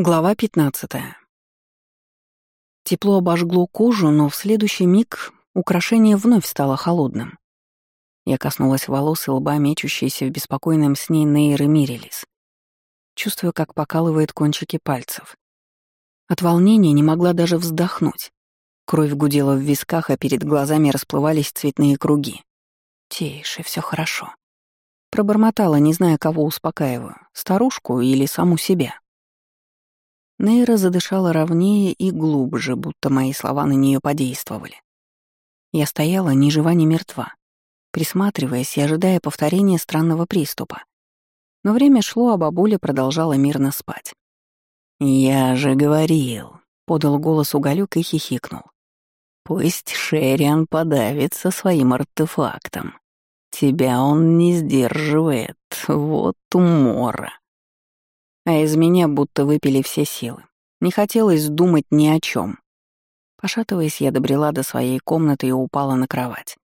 Глава 15. Тепло обожгло кожу, но в следующий миг украшение вновь стало холодным. Я коснулась волос и лба, мечущейся в беспокойном сне Нейры Мирелис. Чувствую, как покалывает кончики пальцев. От волнения не могла даже вздохнуть. Кровь гудела в висках, а перед глазами расплывались цветные круги. «Тише, все хорошо». Пробормотала, не зная, кого успокаиваю, старушку или саму себя. Нейра задышала ровнее и глубже, будто мои слова на нее подействовали. Я стояла ни жива, ни мертва, присматриваясь и ожидая повторения странного приступа. Но время шло, а бабуля продолжала мирно спать. «Я же говорил», — подал голос уголек и хихикнул. «Пусть Шериан подавится своим артефактом. Тебя он не сдерживает, вот умора» а из меня будто выпили все силы. Не хотелось думать ни о чем. Пошатываясь, я добрела до своей комнаты и упала на кровать.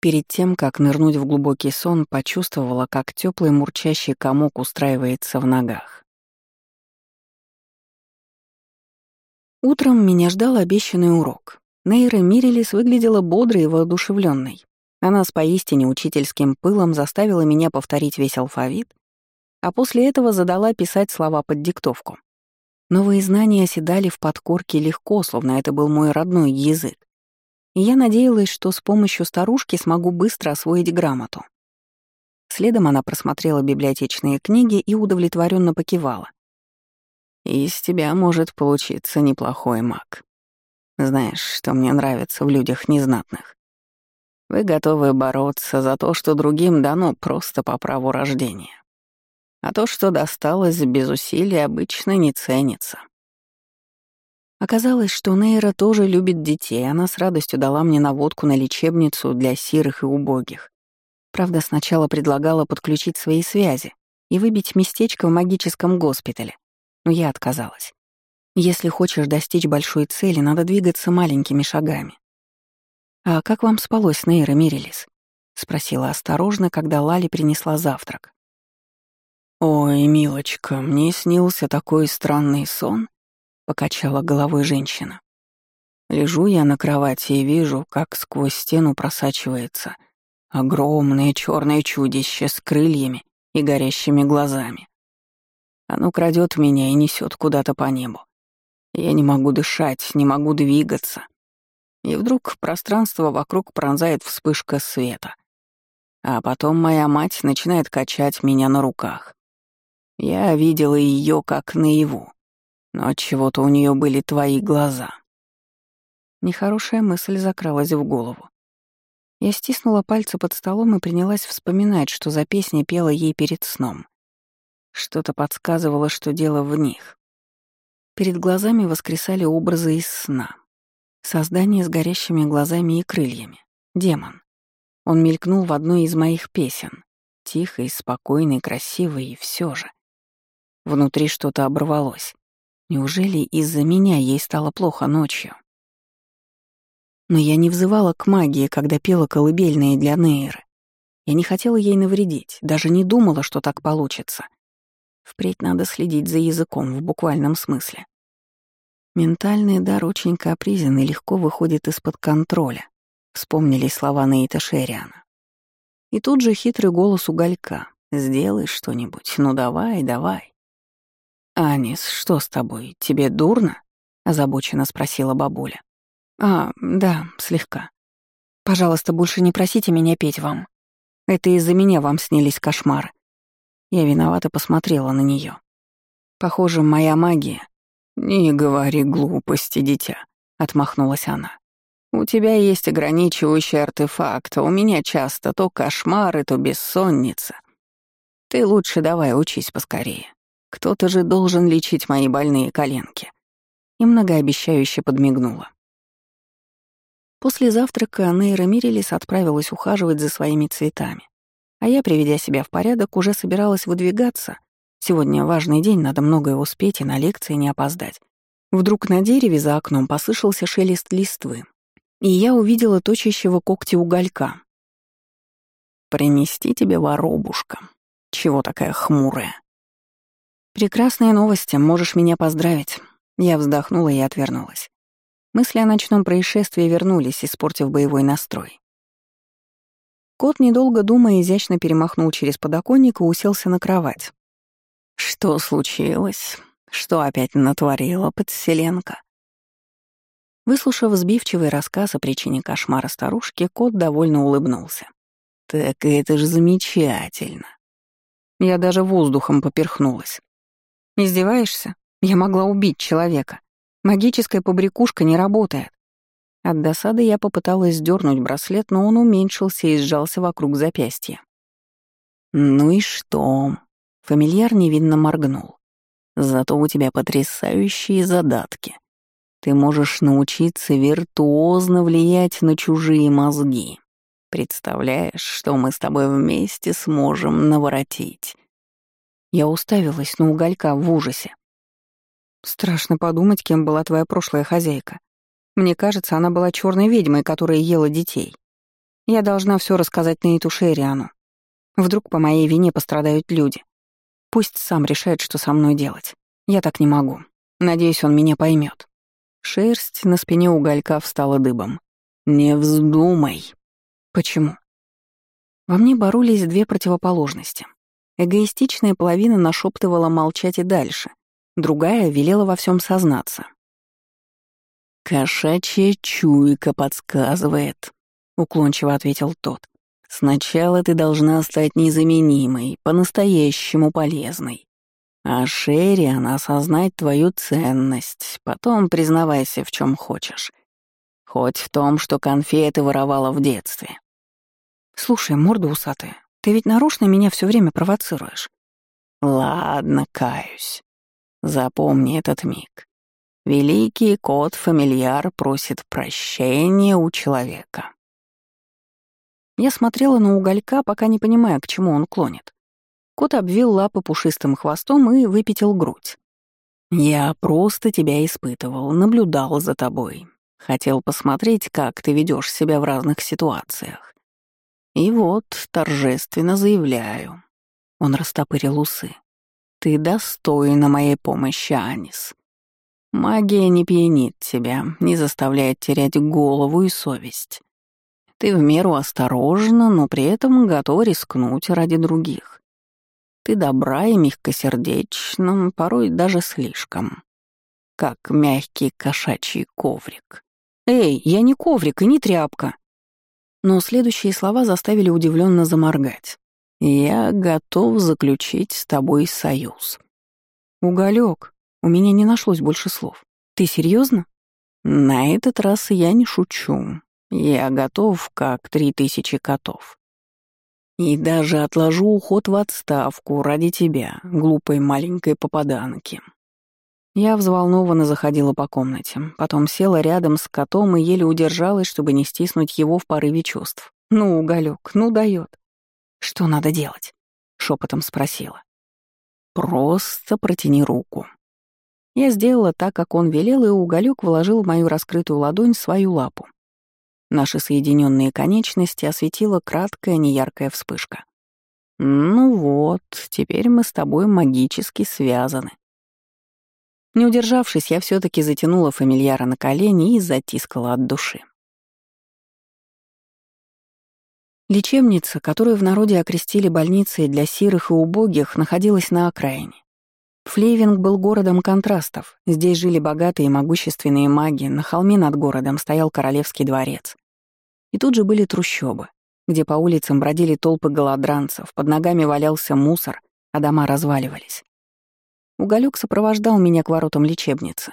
Перед тем, как нырнуть в глубокий сон, почувствовала, как теплый мурчащий комок устраивается в ногах. Утром меня ждал обещанный урок. Нейра Мирелис выглядела бодрой и воодушевленной. Она с поистине учительским пылом заставила меня повторить весь алфавит, а после этого задала писать слова под диктовку. Новые знания оседали в подкорке легко, словно это был мой родной язык. И я надеялась, что с помощью старушки смогу быстро освоить грамоту. Следом она просмотрела библиотечные книги и удовлетворенно покивала. «Из тебя может получиться неплохой маг. Знаешь, что мне нравится в людях незнатных? Вы готовы бороться за то, что другим дано просто по праву рождения. А то, что досталось без усилий, обычно не ценится. Оказалось, что Нейра тоже любит детей, она с радостью дала мне наводку на лечебницу для сирых и убогих. Правда, сначала предлагала подключить свои связи и выбить местечко в магическом госпитале, но я отказалась. Если хочешь достичь большой цели, надо двигаться маленькими шагами. «А как вам спалось, Нейра Мирелис?» — спросила осторожно, когда Лали принесла завтрак. «Ой, милочка, мне снился такой странный сон», — покачала головой женщина. Лежу я на кровати и вижу, как сквозь стену просачивается огромное черное чудище с крыльями и горящими глазами. Оно крадет меня и несет куда-то по небу. Я не могу дышать, не могу двигаться. И вдруг пространство вокруг пронзает вспышка света. А потом моя мать начинает качать меня на руках. Я видела ее как наяву, но от чего-то у нее были твои глаза. Нехорошая мысль закралась в голову. Я стиснула пальцы под столом и принялась вспоминать, что за песня пела ей перед сном. Что-то подсказывало, что дело в них. Перед глазами воскресали образы из сна. Создание с горящими глазами и крыльями. Демон. Он мелькнул в одной из моих песен. Тихий, спокойный, красивый и все же. Внутри что-то оборвалось. Неужели из-за меня ей стало плохо ночью? Но я не взывала к магии, когда пела колыбельные для Нейры. Я не хотела ей навредить, даже не думала, что так получится. Впредь надо следить за языком в буквальном смысле. Ментальный дар очень капризен и легко выходит из-под контроля. Вспомнили слова Нейта Шериана. И тут же хитрый голос уголька. «Сделай что-нибудь, ну давай, давай». «Анис, что с тобой? Тебе дурно?» — озабоченно спросила бабуля. «А, да, слегка. Пожалуйста, больше не просите меня петь вам. Это из-за меня вам снились кошмары». Я виновато посмотрела на нее. Похоже, моя магия... «Не говори глупости, дитя», — отмахнулась она. «У тебя есть ограничивающий артефакт, а у меня часто то кошмары, то бессонница. Ты лучше давай учись поскорее. Кто-то же должен лечить мои больные коленки. И многообещающе подмигнула. После завтрака Нейра Мирелис отправилась ухаживать за своими цветами. А я, приведя себя в порядок, уже собиралась выдвигаться. Сегодня важный день, надо многое успеть и на лекции не опоздать. Вдруг на дереве за окном послышался шелест листвы, и я увидела точащего когти уголька. «Принести тебе воробушка. Чего такая хмурая?» «Прекрасные новости, можешь меня поздравить». Я вздохнула и отвернулась. Мысли о ночном происшествии вернулись, испортив боевой настрой. Кот, недолго думая, изящно перемахнул через подоконник и уселся на кровать. «Что случилось? Что опять натворила подселенка?» Выслушав сбивчивый рассказ о причине кошмара старушки, кот довольно улыбнулся. «Так это же замечательно!» Я даже воздухом поперхнулась. «Издеваешься? Я могла убить человека. Магическая побрякушка не работает». От досады я попыталась сдернуть браслет, но он уменьшился и сжался вокруг запястья. «Ну и что?» Фамильяр невинно моргнул. «Зато у тебя потрясающие задатки. Ты можешь научиться виртуозно влиять на чужие мозги. Представляешь, что мы с тобой вместе сможем наворотить?» Я уставилась на уголька в ужасе. Страшно подумать, кем была твоя прошлая хозяйка. Мне кажется, она была черной ведьмой, которая ела детей. Я должна все рассказать Нейту Шериану. Вдруг по моей вине пострадают люди. Пусть сам решает, что со мной делать. Я так не могу. Надеюсь, он меня поймет. Шерсть на спине уголька встала дыбом. «Не вздумай!» «Почему?» Во мне боролись две противоположности. Эгоистичная половина нашептывала молчать и дальше, другая велела во всем сознаться. «Кошачья чуйка подсказывает», — уклончиво ответил тот. «Сначала ты должна стать незаменимой, по-настоящему полезной. А Шерриан осознать твою ценность, потом признавайся в чем хочешь. Хоть в том, что конфеты воровала в детстве». «Слушай, морда усатая, ты ведь нарочно меня все время провоцируешь». «Ладно, каюсь. Запомни этот миг. Великий кот-фамильяр просит прощения у человека. Я смотрела на уголька, пока не понимая, к чему он клонит. Кот обвил лапы пушистым хвостом и выпятил грудь. «Я просто тебя испытывал, наблюдал за тобой. Хотел посмотреть, как ты ведешь себя в разных ситуациях. И вот, торжественно заявляю». Он растопырил усы. Ты достойна моей помощи, Анис. Магия не пьянит тебя, не заставляет терять голову и совесть. Ты в меру осторожна, но при этом готова рискнуть ради других. Ты добра и мягкосердечна, порой даже слишком. Как мягкий кошачий коврик. «Эй, я не коврик и не тряпка!» Но следующие слова заставили удивленно заморгать. Я готов заключить с тобой союз. Уголек, у меня не нашлось больше слов. Ты серьезно? На этот раз я не шучу. Я готов, как три тысячи котов. И даже отложу уход в отставку ради тебя, глупой маленькой попаданки. Я взволнованно заходила по комнате, потом села рядом с котом и еле удержалась, чтобы не стиснуть его в порыве чувств. Ну, уголек, ну дает. «Что надо делать?» — шепотом спросила. «Просто протяни руку». Я сделала так, как он велел, и уголек вложил в мою раскрытую ладонь свою лапу. Наши соединенные конечности осветила краткая неяркая вспышка. «Ну вот, теперь мы с тобой магически связаны». Не удержавшись, я все таки затянула фамильяра на колени и затискала от души. Лечебница, которую в народе окрестили больницей для сирых и убогих, находилась на окраине. Флейвинг был городом контрастов. Здесь жили богатые и могущественные маги, на холме над городом стоял королевский дворец. И тут же были трущобы, где по улицам бродили толпы голодранцев, под ногами валялся мусор, а дома разваливались. Уголек сопровождал меня к воротам лечебницы.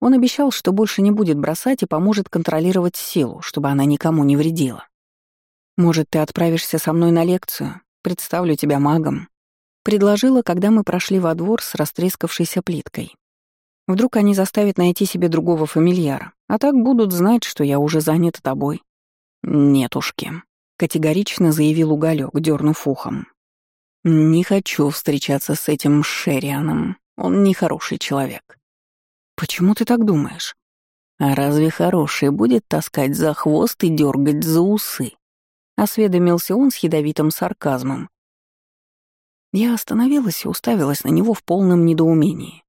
Он обещал, что больше не будет бросать и поможет контролировать силу, чтобы она никому не вредила. «Может, ты отправишься со мной на лекцию? Представлю тебя магом». Предложила, когда мы прошли во двор с растрескавшейся плиткой. Вдруг они заставят найти себе другого фамильяра, а так будут знать, что я уже занят тобой. «Нетушки», — категорично заявил уголек, дернув ухом. «Не хочу встречаться с этим Шерианом. Он нехороший человек». «Почему ты так думаешь?» «А разве хороший будет таскать за хвост и дергать за усы?» Осведомился он с ядовитым сарказмом. Я остановилась и уставилась на него в полном недоумении.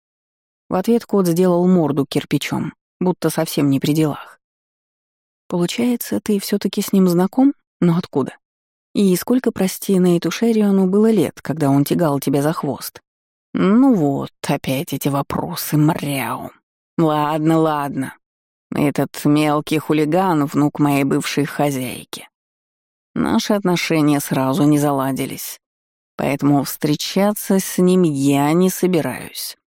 В ответ кот сделал морду кирпичом, будто совсем не при делах. «Получается, ты все таки с ним знаком? Но откуда? И сколько, прости, Нейту Шериону было лет, когда он тягал тебя за хвост?» «Ну вот, опять эти вопросы, мряу. Ладно, ладно. Этот мелкий хулиган — внук моей бывшей хозяйки. Наши отношения сразу не заладились поэтому встречаться с ним я не собираюсь.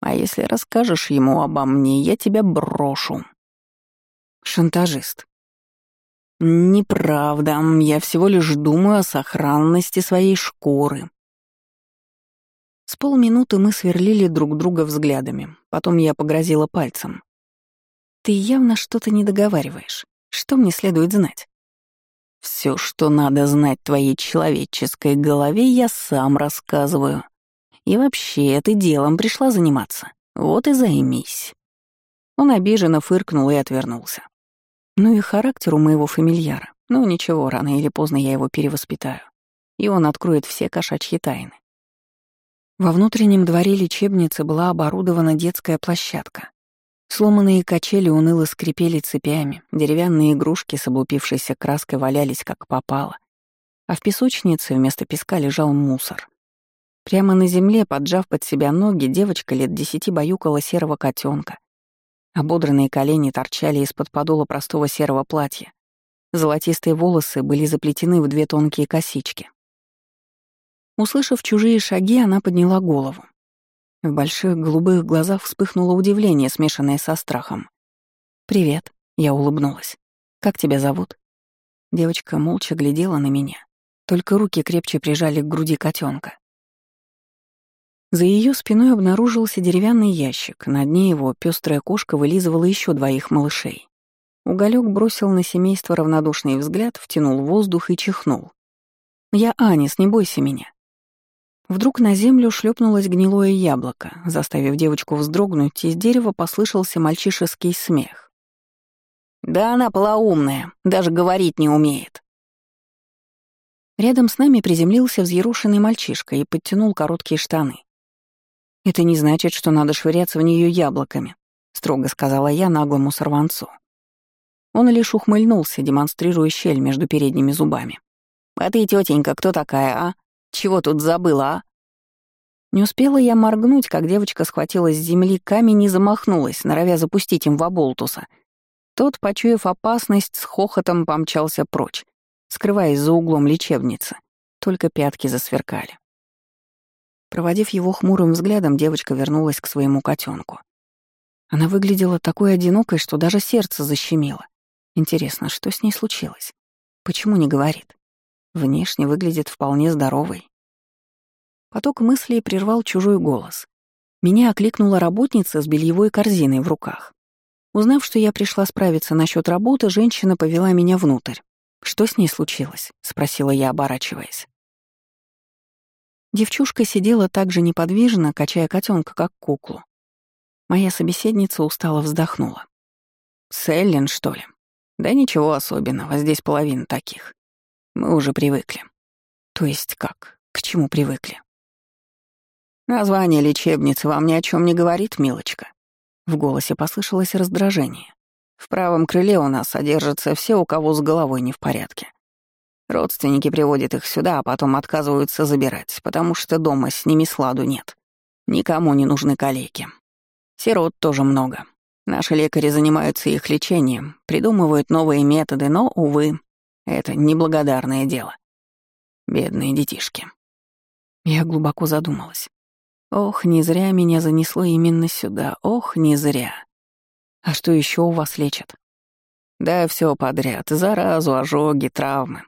А если расскажешь ему обо мне, я тебя брошу. Шантажист. Неправда, я всего лишь думаю о сохранности своей шкуры. С полминуты мы сверлили друг друга взглядами, потом я погрозила пальцем. Ты явно что-то не договариваешь. Что мне следует знать? Все, что надо знать твоей человеческой голове, я сам рассказываю. И вообще, ты делом пришла заниматься. Вот и займись». Он обиженно фыркнул и отвернулся. Ну и характер у моего фамильяра. Ну ничего, рано или поздно я его перевоспитаю. И он откроет все кошачьи тайны. Во внутреннем дворе лечебницы была оборудована детская площадка. Сломанные качели уныло скрипели цепями, деревянные игрушки с облупившейся краской валялись как попало, а в песочнице вместо песка лежал мусор. Прямо на земле, поджав под себя ноги, девочка лет десяти баюкала серого котенка. Ободранные колени торчали из-под подола простого серого платья. Золотистые волосы были заплетены в две тонкие косички. Услышав чужие шаги, она подняла голову. В больших голубых глазах вспыхнуло удивление, смешанное со страхом. «Привет», — я улыбнулась. «Как тебя зовут?» Девочка молча глядела на меня, только руки крепче прижали к груди котенка. За ее спиной обнаружился деревянный ящик, на дне его пестрая кошка вылизывала еще двоих малышей. Уголек бросил на семейство равнодушный взгляд, втянул воздух и чихнул. «Я Анис, не бойся меня. Вдруг на землю шлепнулось гнилое яблоко, заставив девочку вздрогнуть, из дерева послышался мальчишеский смех. «Да она полоумная, даже говорить не умеет». Рядом с нами приземлился взъерушенный мальчишка и подтянул короткие штаны. «Это не значит, что надо швыряться в нее яблоками», — строго сказала я наглому сорванцу. Он лишь ухмыльнулся, демонстрируя щель между передними зубами. «А ты, тетенька, кто такая, а? Чего тут забыла, а?» Не успела я моргнуть, как девочка схватила с земли камень и замахнулась, норовя запустить им в оболтуса. Тот, почуяв опасность, с хохотом помчался прочь, скрываясь за углом лечебницы. Только пятки засверкали. Проводив его хмурым взглядом, девочка вернулась к своему котенку. Она выглядела такой одинокой, что даже сердце защемило. Интересно, что с ней случилось? Почему не говорит? Внешне выглядит вполне здоровой. Поток мыслей прервал чужой голос. Меня окликнула работница с бельевой корзиной в руках. Узнав, что я пришла справиться насчет работы, женщина повела меня внутрь. «Что с ней случилось?» — спросила я, оборачиваясь. Девчушка сидела так же неподвижно, качая котенка как куклу. Моя собеседница устало вздохнула. «Селлин, что ли? Да ничего особенного, здесь половина таких. Мы уже привыкли. То есть как? К чему привыкли? Название лечебницы вам ни о чем не говорит, милочка. В голосе послышалось раздражение. В правом крыле у нас содержатся все, у кого с головой не в порядке. Родственники приводят их сюда, а потом отказываются забирать, потому что дома с ними сладу нет. Никому не нужны калеки. Сирот тоже много. Наши лекари занимаются их лечением, придумывают новые методы, но, увы, это неблагодарное дело. Бедные детишки. Я глубоко задумалась. Ох, не зря меня занесло именно сюда. Ох, не зря. А что еще у вас лечат? Да все подряд. Заразу, ожоги, травмы.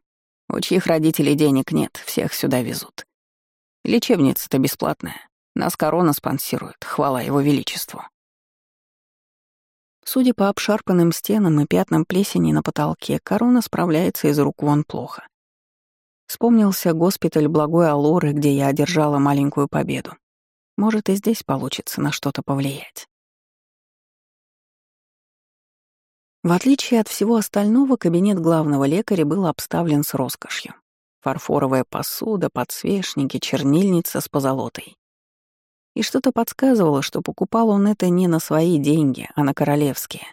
У чьих родителей денег нет, всех сюда везут. Лечебница-то бесплатная. Нас корона спонсирует, хвала его величеству. Судя по обшарпанным стенам и пятнам плесени на потолке, корона справляется из рук вон плохо. Вспомнился госпиталь Благой Алоры, где я одержала маленькую победу. Может, и здесь получится на что-то повлиять. В отличие от всего остального, кабинет главного лекаря был обставлен с роскошью. Фарфоровая посуда, подсвечники, чернильница с позолотой. И что-то подсказывало, что покупал он это не на свои деньги, а на королевские.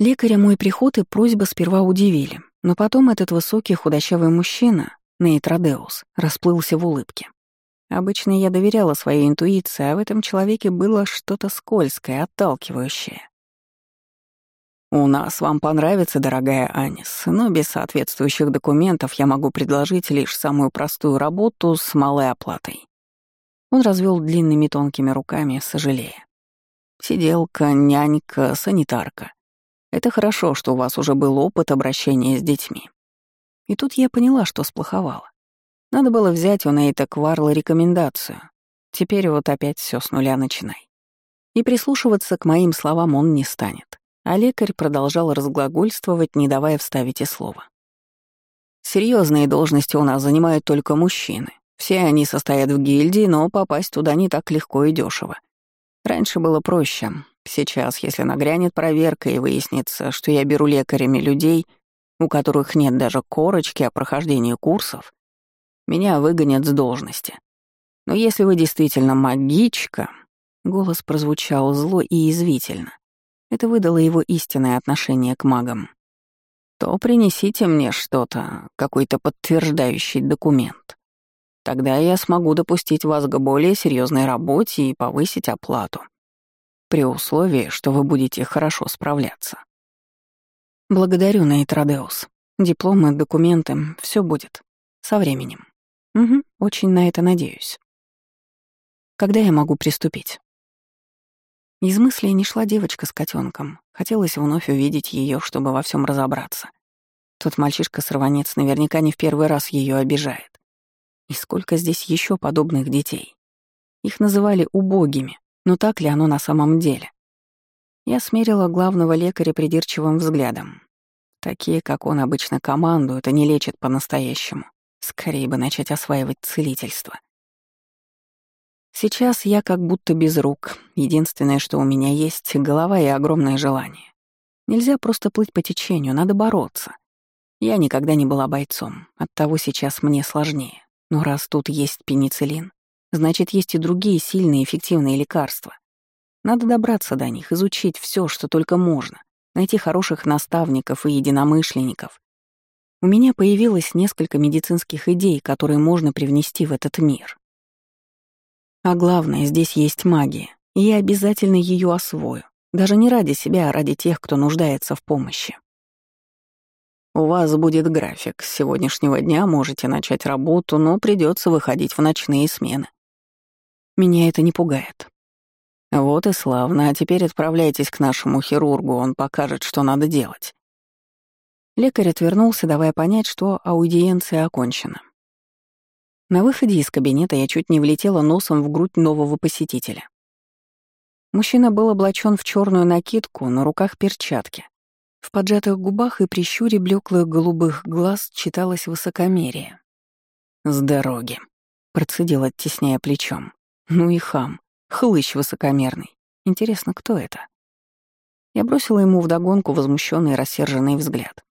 Лекаря мой приход и просьба сперва удивили, но потом этот высокий худощавый мужчина, Нейтрадеус, расплылся в улыбке. Обычно я доверяла своей интуиции, а в этом человеке было что-то скользкое, отталкивающее. «У нас вам понравится, дорогая Анис, но без соответствующих документов я могу предложить лишь самую простую работу с малой оплатой». Он развел длинными тонкими руками, сожалея. «Сиделка, нянька, санитарка. Это хорошо, что у вас уже был опыт обращения с детьми». И тут я поняла, что сплоховала. Надо было взять у Нейта Кварла рекомендацию. Теперь вот опять все с нуля начинай. И прислушиваться к моим словам он не станет. А лекарь продолжал разглагольствовать, не давая вставить и слова. Серьезные должности у нас занимают только мужчины. Все они состоят в гильдии, но попасть туда не так легко и дешево. Раньше было проще. Сейчас, если нагрянет проверка и выяснится, что я беру лекарями людей, у которых нет даже корочки о прохождении курсов, меня выгонят с должности. Но если вы действительно магичка, голос прозвучал зло и извительно. Это выдало его истинное отношение к магам. То принесите мне что-то, какой-то подтверждающий документ. Тогда я смогу допустить вас к более серьезной работе и повысить оплату. При условии, что вы будете хорошо справляться. Благодарю, Нейтрадеус. Дипломы, документы, все будет. Со временем. Угу, очень на это надеюсь. Когда я могу приступить? Из мыслей не шла девочка с котенком. Хотелось вновь увидеть ее, чтобы во всем разобраться. Тот мальчишка-сорванец наверняка не в первый раз ее обижает. И сколько здесь еще подобных детей? Их называли убогими, но так ли оно на самом деле? Я смерила главного лекаря придирчивым взглядом. Такие, как он, обычно командуют, а не лечат по-настоящему. Скорее бы начать осваивать целительство. Сейчас я как будто без рук. Единственное, что у меня есть — голова и огромное желание. Нельзя просто плыть по течению, надо бороться. Я никогда не была бойцом, оттого сейчас мне сложнее. Но раз тут есть пенициллин, значит, есть и другие сильные эффективные лекарства. Надо добраться до них, изучить все, что только можно, найти хороших наставников и единомышленников. У меня появилось несколько медицинских идей, которые можно привнести в этот мир. А главное, здесь есть магия, и я обязательно ее освою, даже не ради себя, а ради тех, кто нуждается в помощи. У вас будет график. С сегодняшнего дня можете начать работу, но придется выходить в ночные смены. Меня это не пугает. Вот и славно, а теперь отправляйтесь к нашему хирургу, он покажет, что надо делать. Лекарь отвернулся, давая понять, что аудиенция окончена. На выходе из кабинета я чуть не влетела носом в грудь нового посетителя. Мужчина был облачен в черную накидку, на руках перчатки. В поджатых губах и прищуре блеклых голубых глаз читалось высокомерие. «С дороги», — процедил, оттесняя плечом. «Ну и хам, хлыщ высокомерный. Интересно, кто это?» Я бросила ему вдогонку возмущенный рассерженный взгляд.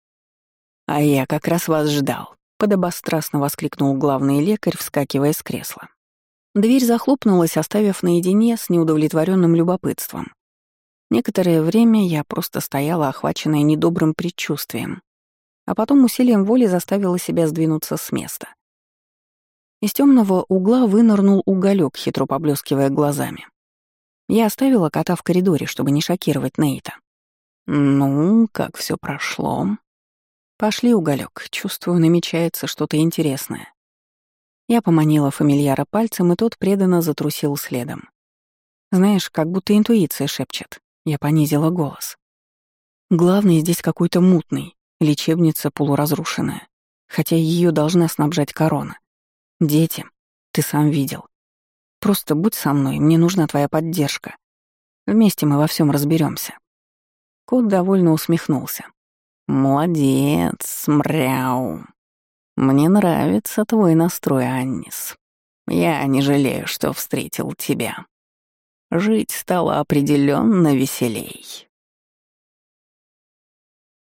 «А я как раз вас ждал», подобострастно воскликнул главный лекарь, вскакивая с кресла. Дверь захлопнулась, оставив наедине с неудовлетворенным любопытством. Некоторое время я просто стояла, охваченная недобрым предчувствием, а потом усилием воли заставила себя сдвинуться с места. Из темного угла вынырнул уголек, хитро поблескивая глазами. Я оставила кота в коридоре, чтобы не шокировать Нейта. «Ну, как все прошло?» «Пошли, уголек, чувствую, намечается что-то интересное». Я поманила фамильяра пальцем, и тот преданно затрусил следом. Знаешь, как будто интуиция шепчет. Я понизила голос. Главный здесь какой-то мутный, лечебница полуразрушенная, хотя ее должна снабжать корона. Дети, ты сам видел. Просто будь со мной, мне нужна твоя поддержка. Вместе мы во всем разберемся. Кот довольно усмехнулся. «Молодец, мряу. Мне нравится твой настрой, Аннис. Я не жалею, что встретил тебя. Жить стало определенно веселей».